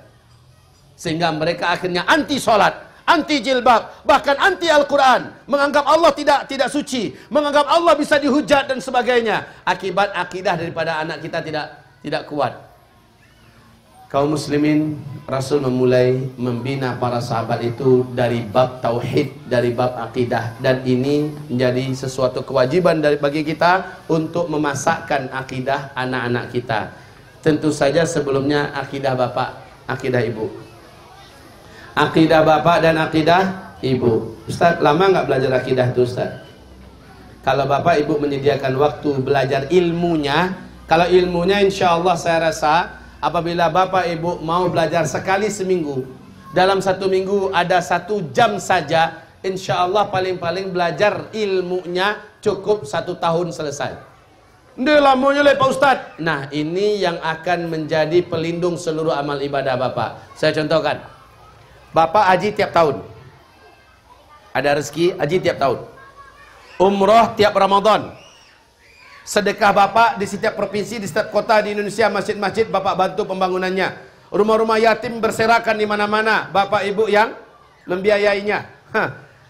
Sehingga mereka akhirnya anti sholat. Anti jilbab, bahkan anti Al-Quran, menganggap Allah tidak tidak suci, menganggap Allah bisa dihujat dan sebagainya. Akibat akidah daripada anak kita tidak tidak kuat kaum muslimin Rasul memulai membina para sahabat itu dari bab tauhid, dari bab akidah dan ini menjadi sesuatu kewajiban dari bagi kita untuk memasakkan akidah anak-anak kita. Tentu saja sebelumnya akidah bapak, akidah ibu. Akidah bapak dan akidah ibu. Ustaz, lama nggak belajar akidah itu Ustaz? Kalau bapak ibu menyediakan waktu belajar ilmunya, kalau ilmunya insya Allah saya rasa apabila bapak ibu mau belajar sekali seminggu dalam satu minggu ada satu jam saja insya Allah paling-paling belajar ilmunya cukup satu tahun selesai lamanya lah Pak Ustaz Nah ini yang akan menjadi pelindung seluruh amal ibadah Bapak Saya contohkan Bapak haji tiap tahun. Ada rezeki haji tiap tahun. Umroh tiap Ramadan. Sedekah Bapak di setiap provinsi, di setiap kota di Indonesia, masjid-masjid Bapak bantu pembangunannya. Rumah-rumah yatim berserakan di mana-mana, Bapak Ibu yang membiayainya.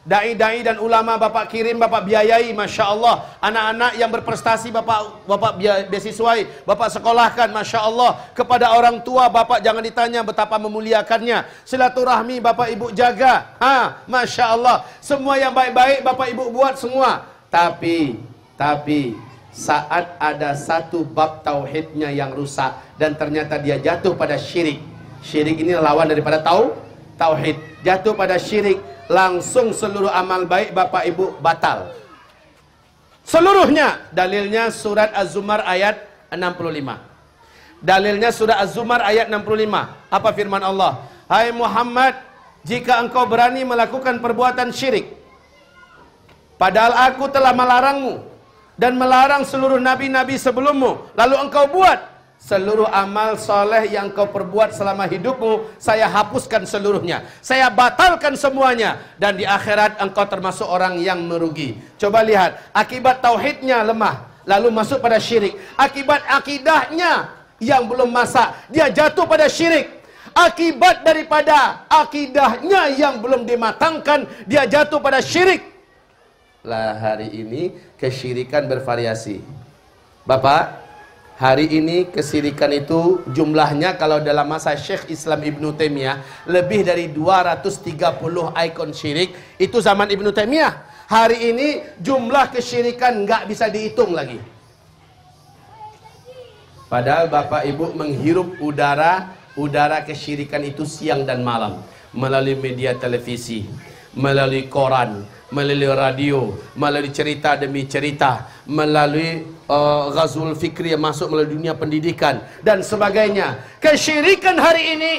Dai-dai dan ulama Bapak kirim, Bapak biayai, Masya Allah. Anak-anak yang berprestasi Bapak Bapak beasiswai, Bapak sekolahkan, Masya Allah. Kepada orang tua Bapak jangan ditanya betapa memuliakannya. Silaturahmi Bapak Ibu jaga. Ha, Masya Allah. Semua yang baik-baik Bapak Ibu buat semua. Tapi, tapi saat ada satu bab tauhidnya yang rusak dan ternyata dia jatuh pada syirik. Syirik ini lawan daripada tau tauhid. Jatuh pada syirik, langsung seluruh amal baik Bapak Ibu batal. Seluruhnya dalilnya surat Az-Zumar ayat 65. Dalilnya surat Az-Zumar ayat 65. Apa firman Allah? Hai Muhammad, jika engkau berani melakukan perbuatan syirik, padahal aku telah melarangmu dan melarang seluruh nabi-nabi sebelummu lalu engkau buat seluruh amal soleh yang kau perbuat selama hidupmu saya hapuskan seluruhnya. Saya batalkan semuanya. Dan di akhirat engkau termasuk orang yang merugi. Coba lihat akibat tauhidnya lemah lalu masuk pada syirik. Akibat akidahnya yang belum masak dia jatuh pada syirik. Akibat daripada akidahnya yang belum dimatangkan dia jatuh pada syirik. Lah hari ini kesyirikan bervariasi. Bapak, hari ini kesyirikan itu jumlahnya kalau dalam masa Syekh Islam Ibn Taimiyah lebih dari 230 ikon syirik itu zaman Ibn Taimiyah. Hari ini jumlah kesyirikan nggak bisa dihitung lagi. Padahal Bapak Ibu menghirup udara udara kesyirikan itu siang dan malam melalui media televisi, melalui koran, melalui radio, melalui cerita demi cerita, melalui uh, ghazul fikri yang masuk melalui dunia pendidikan dan sebagainya. Kesyirikan hari ini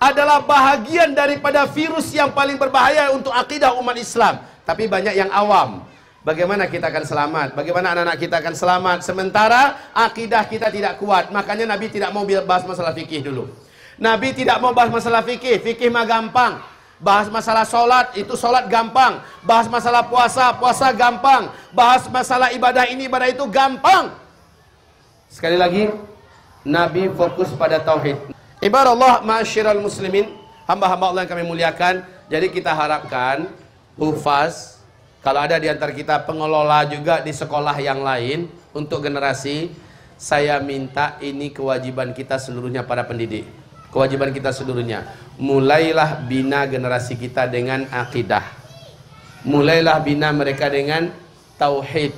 adalah bahagian daripada virus yang paling berbahaya untuk akidah umat Islam. Tapi banyak yang awam. Bagaimana kita akan selamat? Bagaimana anak-anak kita akan selamat? Sementara akidah kita tidak kuat. Makanya Nabi tidak mau bahas masalah fikih dulu. Nabi tidak mau bahas masalah fikih. Fikih mah gampang. Bahas masalah sholat, itu sholat gampang. Bahas masalah puasa, puasa gampang. Bahas masalah ibadah ini, ibadah itu gampang. Sekali lagi, Nabi fokus pada tauhid. Ibarat Allah, ma'asyiral muslimin, hamba-hamba Allah yang kami muliakan. Jadi kita harapkan, hufaz, kalau ada di antara kita pengelola juga di sekolah yang lain, untuk generasi, saya minta ini kewajiban kita seluruhnya para pendidik kewajiban kita seluruhnya. Mulailah bina generasi kita dengan akidah. Mulailah bina mereka dengan tauhid.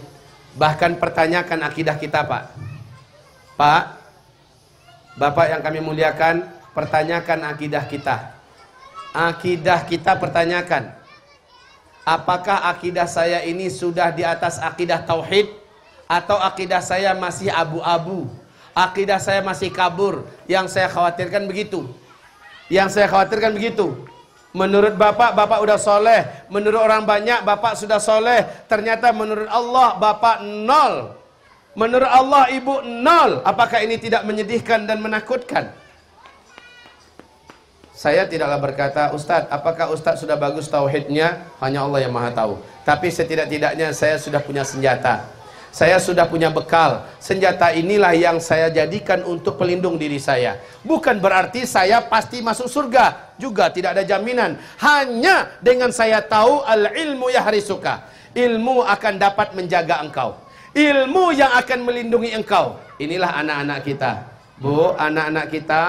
Bahkan pertanyakan akidah kita Pak. Pak Bapak yang kami muliakan pertanyakan akidah kita. Akidah kita pertanyakan apakah akidah saya ini sudah di atas akidah tauhid atau akidah saya masih abu-abu Akidah saya masih kabur. Yang saya khawatirkan begitu. Yang saya khawatirkan begitu. Menurut bapak, bapak udah soleh. Menurut orang banyak, bapak sudah soleh. Ternyata menurut Allah, bapak nol. Menurut Allah, ibu nol. Apakah ini tidak menyedihkan dan menakutkan? Saya tidaklah berkata, Ustadz, apakah Ustadz sudah bagus tauhidnya? Hanya Allah yang maha tahu. Tapi setidak-tidaknya saya sudah punya senjata. Saya sudah punya bekal. Senjata inilah yang saya jadikan untuk pelindung diri saya. Bukan berarti saya pasti masuk surga. Juga tidak ada jaminan. Hanya dengan saya tahu al-ilmu yahrisuka. Ilmu akan dapat menjaga engkau. Ilmu yang akan melindungi engkau. Inilah anak-anak kita. Bu, anak-anak kita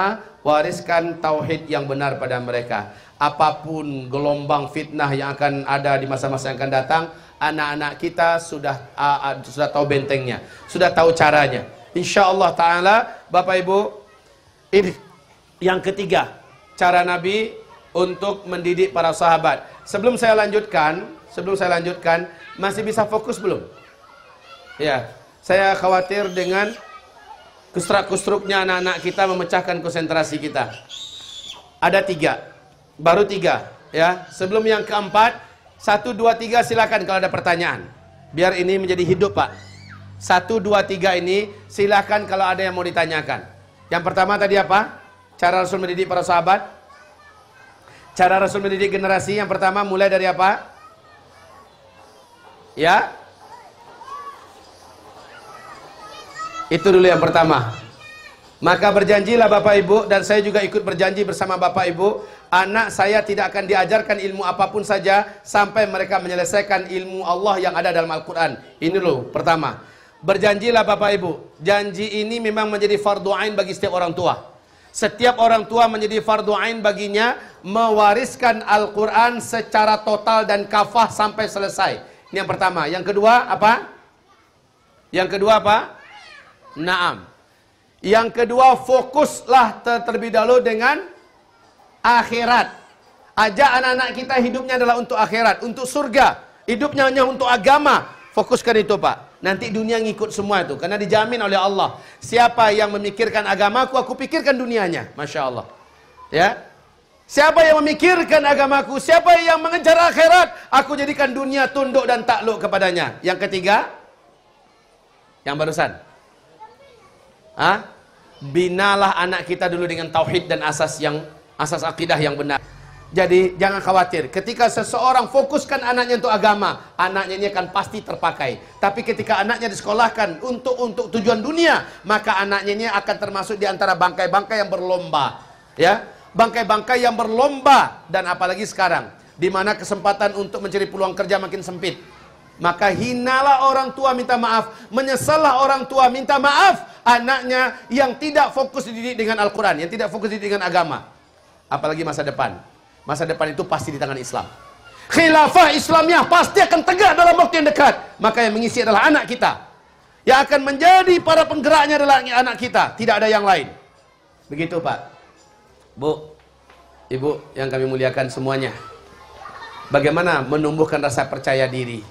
wariskan tauhid yang benar pada mereka. Apa pun gelombang fitnah yang akan ada di masa-masa yang akan datang, anak-anak kita sudah uh, uh, sudah tahu bentengnya, sudah tahu caranya. Insya Allah Taala, Bapak Ibu, ini yang ketiga cara Nabi untuk mendidik para sahabat. Sebelum saya lanjutkan, sebelum saya lanjutkan, masih bisa fokus belum? Ya, saya khawatir dengan kusruk-kusruknya anak-anak kita memecahkan konsentrasi kita. Ada tiga, baru tiga, ya. Sebelum yang keempat, satu, dua, tiga silakan kalau ada pertanyaan. Biar ini menjadi hidup pak. Satu, dua, tiga ini silakan kalau ada yang mau ditanyakan. Yang pertama tadi apa? Cara Rasul mendidik para sahabat. Cara Rasul mendidik generasi yang pertama mulai dari apa? Ya? Itu dulu yang pertama. Maka berjanjilah Bapak Ibu dan saya juga ikut berjanji bersama Bapak Ibu anak saya tidak akan diajarkan ilmu apa pun saja sampai mereka menyelesaikan ilmu Allah yang ada dalam Al-Quran. Ini loh, pertama. Berjanjilah Bapak Ibu, janji ini memang menjadi fardu ain bagi setiap orang tua. Setiap orang tua menjadi fardu ain baginya mewariskan Al-Quran secara total dan kafah sampai selesai. Ini yang pertama. Yang kedua apa? Yang kedua apa? Naam. Yang kedua fokuslah terlebih dahulu dengan akhirat. Ajak anak-anak kita hidupnya adalah untuk akhirat, untuk surga. Hidupnya hanya untuk agama. Fokuskan itu Pak. Nanti dunia ngikut semua itu. Karena dijamin oleh Allah. Siapa yang memikirkan agamaku, aku pikirkan dunianya. Masya Allah. Ya. Siapa yang memikirkan agamaku, siapa yang mengejar akhirat, aku jadikan dunia tunduk dan takluk kepadanya. Yang ketiga, yang barusan. Hah? Binalah anak kita dulu dengan tauhid dan asas yang asas akidah yang benar. Jadi jangan khawatir, ketika seseorang fokuskan anaknya untuk agama, anaknya ini akan pasti terpakai. Tapi ketika anaknya disekolahkan untuk untuk tujuan dunia, maka anaknya ini akan termasuk di antara bangkai-bangkai yang berlomba. Ya, bangkai-bangkai yang berlomba dan apalagi sekarang di mana kesempatan untuk mencari peluang kerja makin sempit. Maka hinalah orang tua minta maaf, menyesallah orang tua minta maaf anaknya yang tidak fokus dididik dengan Al-Quran, yang tidak fokus dididik dengan agama apalagi masa depan. Masa depan itu pasti di tangan Islam. [laughs] Khilafah Islamiyah pasti akan tegak dalam waktu yang dekat. Maka yang mengisi adalah anak kita. Yang akan menjadi para penggeraknya adalah anak kita. Tidak ada yang lain. Begitu Pak. Bu, Ibu yang kami muliakan semuanya. Bagaimana menumbuhkan rasa percaya diri?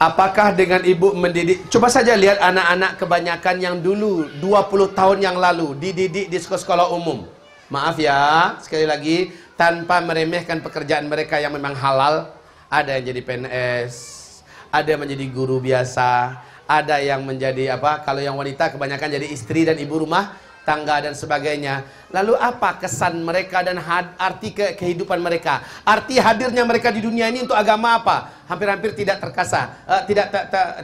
Apakah dengan ibu mendidik? Coba saja lihat anak-anak kebanyakan yang dulu 20 tahun yang lalu Dididik di sekolah-sekolah umum. Maaf ya, sekali lagi Tanpa meremehkan pekerjaan mereka yang memang halal Ada yang jadi PNS Ada yang menjadi guru biasa Ada yang menjadi apa Kalau yang wanita kebanyakan jadi istri dan ibu rumah tangga dan sebagainya. Lalu apa kesan mereka dan arti ke kehidupan mereka? Arti hadirnya mereka di dunia ini untuk agama apa? Hampir-hampir tidak terkasa, uh, tidak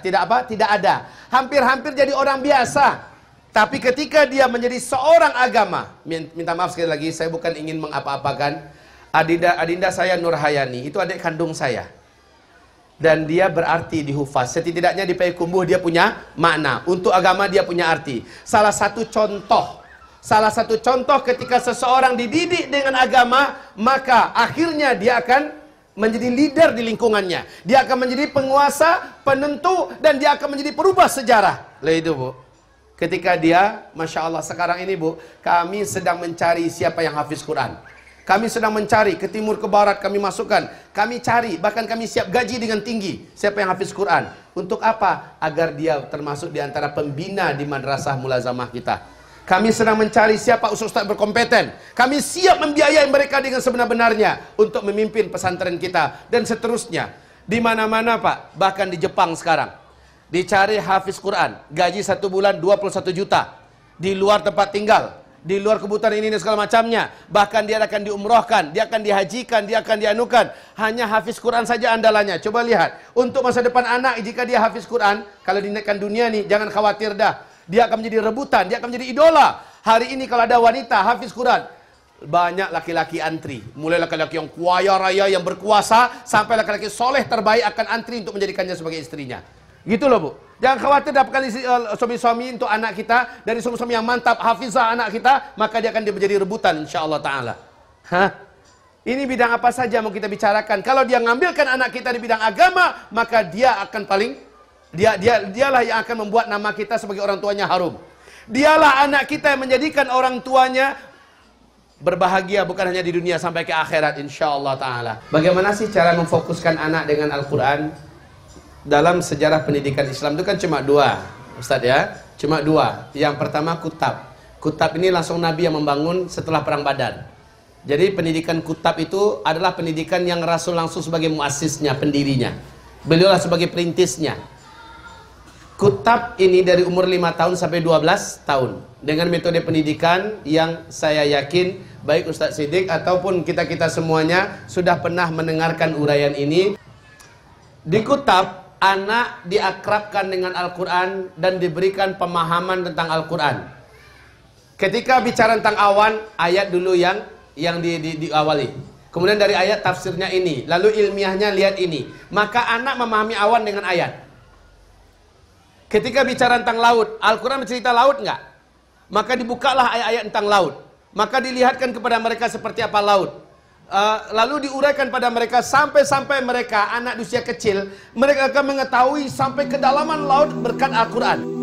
tidak apa? Tidak ada. Hampir-hampir jadi orang biasa. Tapi ketika dia menjadi seorang agama, minta maaf sekali lagi, saya bukan ingin mengapa-apakan. Adinda, adinda saya Nur Hayani, itu adik kandung saya dan dia berarti di hufaz. Setidaknya di Payakumbuh dia punya makna. Untuk agama dia punya arti. Salah satu contoh Salah satu contoh ketika seseorang dididik dengan agama, maka akhirnya dia akan menjadi leader di lingkungannya. Dia akan menjadi penguasa, penentu, dan dia akan menjadi perubah sejarah. Lah itu bu. Ketika dia, Masya Allah sekarang ini bu, kami sedang mencari siapa yang hafiz Quran. Kami sedang mencari ke timur ke barat kami masukkan. Kami cari bahkan kami siap gaji dengan tinggi. Siapa yang hafiz Quran? Untuk apa? Agar dia termasuk di antara pembina di madrasah mulazamah kita. Kami sedang mencari siapa ustaz berkompeten. Kami siap membiayai mereka dengan sebenar-benarnya untuk memimpin pesantren kita dan seterusnya. Di mana-mana Pak, bahkan di Jepang sekarang. Dicari hafiz Quran, gaji satu bulan 21 juta di luar tempat tinggal, di luar kebutuhan ini dan segala macamnya. Bahkan dia akan diumrohkan, dia akan dihajikan, dia akan dianukan. Hanya hafiz Quran saja andalannya. Coba lihat, untuk masa depan anak jika dia hafiz Quran, kalau dinaikkan dunia nih, jangan khawatir dah. Dia akan menjadi rebutan, dia akan menjadi idola. Hari ini kalau ada wanita hafiz Quran, banyak laki-laki antri. Mulai laki-laki yang kuaya raya, yang berkuasa, sampai laki-laki soleh terbaik akan antri untuk menjadikannya sebagai istrinya. Gitu loh bu. Jangan khawatir dapatkan uh, suami-suami untuk anak kita dari suami-suami yang mantap hafizah anak kita, maka dia akan menjadi rebutan insyaallah taala. Hah? Ini bidang apa saja mau kita bicarakan. Kalau dia ngambilkan anak kita di bidang agama, maka dia akan paling dia dia dialah yang akan membuat nama kita sebagai orang tuanya harum. Dialah anak kita yang menjadikan orang tuanya berbahagia bukan hanya di dunia sampai ke akhirat insyaallah taala. Bagaimana sih cara memfokuskan anak dengan Al-Qur'an? Dalam sejarah pendidikan Islam itu kan cuma dua, Ustaz ya. Cuma dua. Yang pertama kutab. Kutab ini langsung Nabi yang membangun setelah perang Badar. Jadi pendidikan kutab itu adalah pendidikan yang Rasul langsung sebagai muasisnya, pendirinya. Beliau lah sebagai perintisnya. Kutab ini dari umur 5 tahun sampai 12 tahun. Dengan metode pendidikan yang saya yakin baik Ustadz Siddiq ataupun kita-kita semuanya sudah pernah mendengarkan uraian ini. Di kutab anak diakrabkan dengan Al-Quran dan diberikan pemahaman tentang Al-Quran. Ketika bicara tentang awan, ayat dulu yang yang di, di, diawali. Kemudian dari ayat tafsirnya ini, lalu ilmiahnya lihat ini. Maka anak memahami awan dengan ayat. Ketika bicara tentang laut, Al-Quran bercerita laut enggak? Maka dibukalah ayat-ayat tentang laut. Maka dilihatkan kepada mereka seperti apa laut. Uh, lalu diuraikan pada mereka sampai-sampai mereka anak usia kecil mereka akan mengetahui sampai kedalaman laut berkat Al-Quran.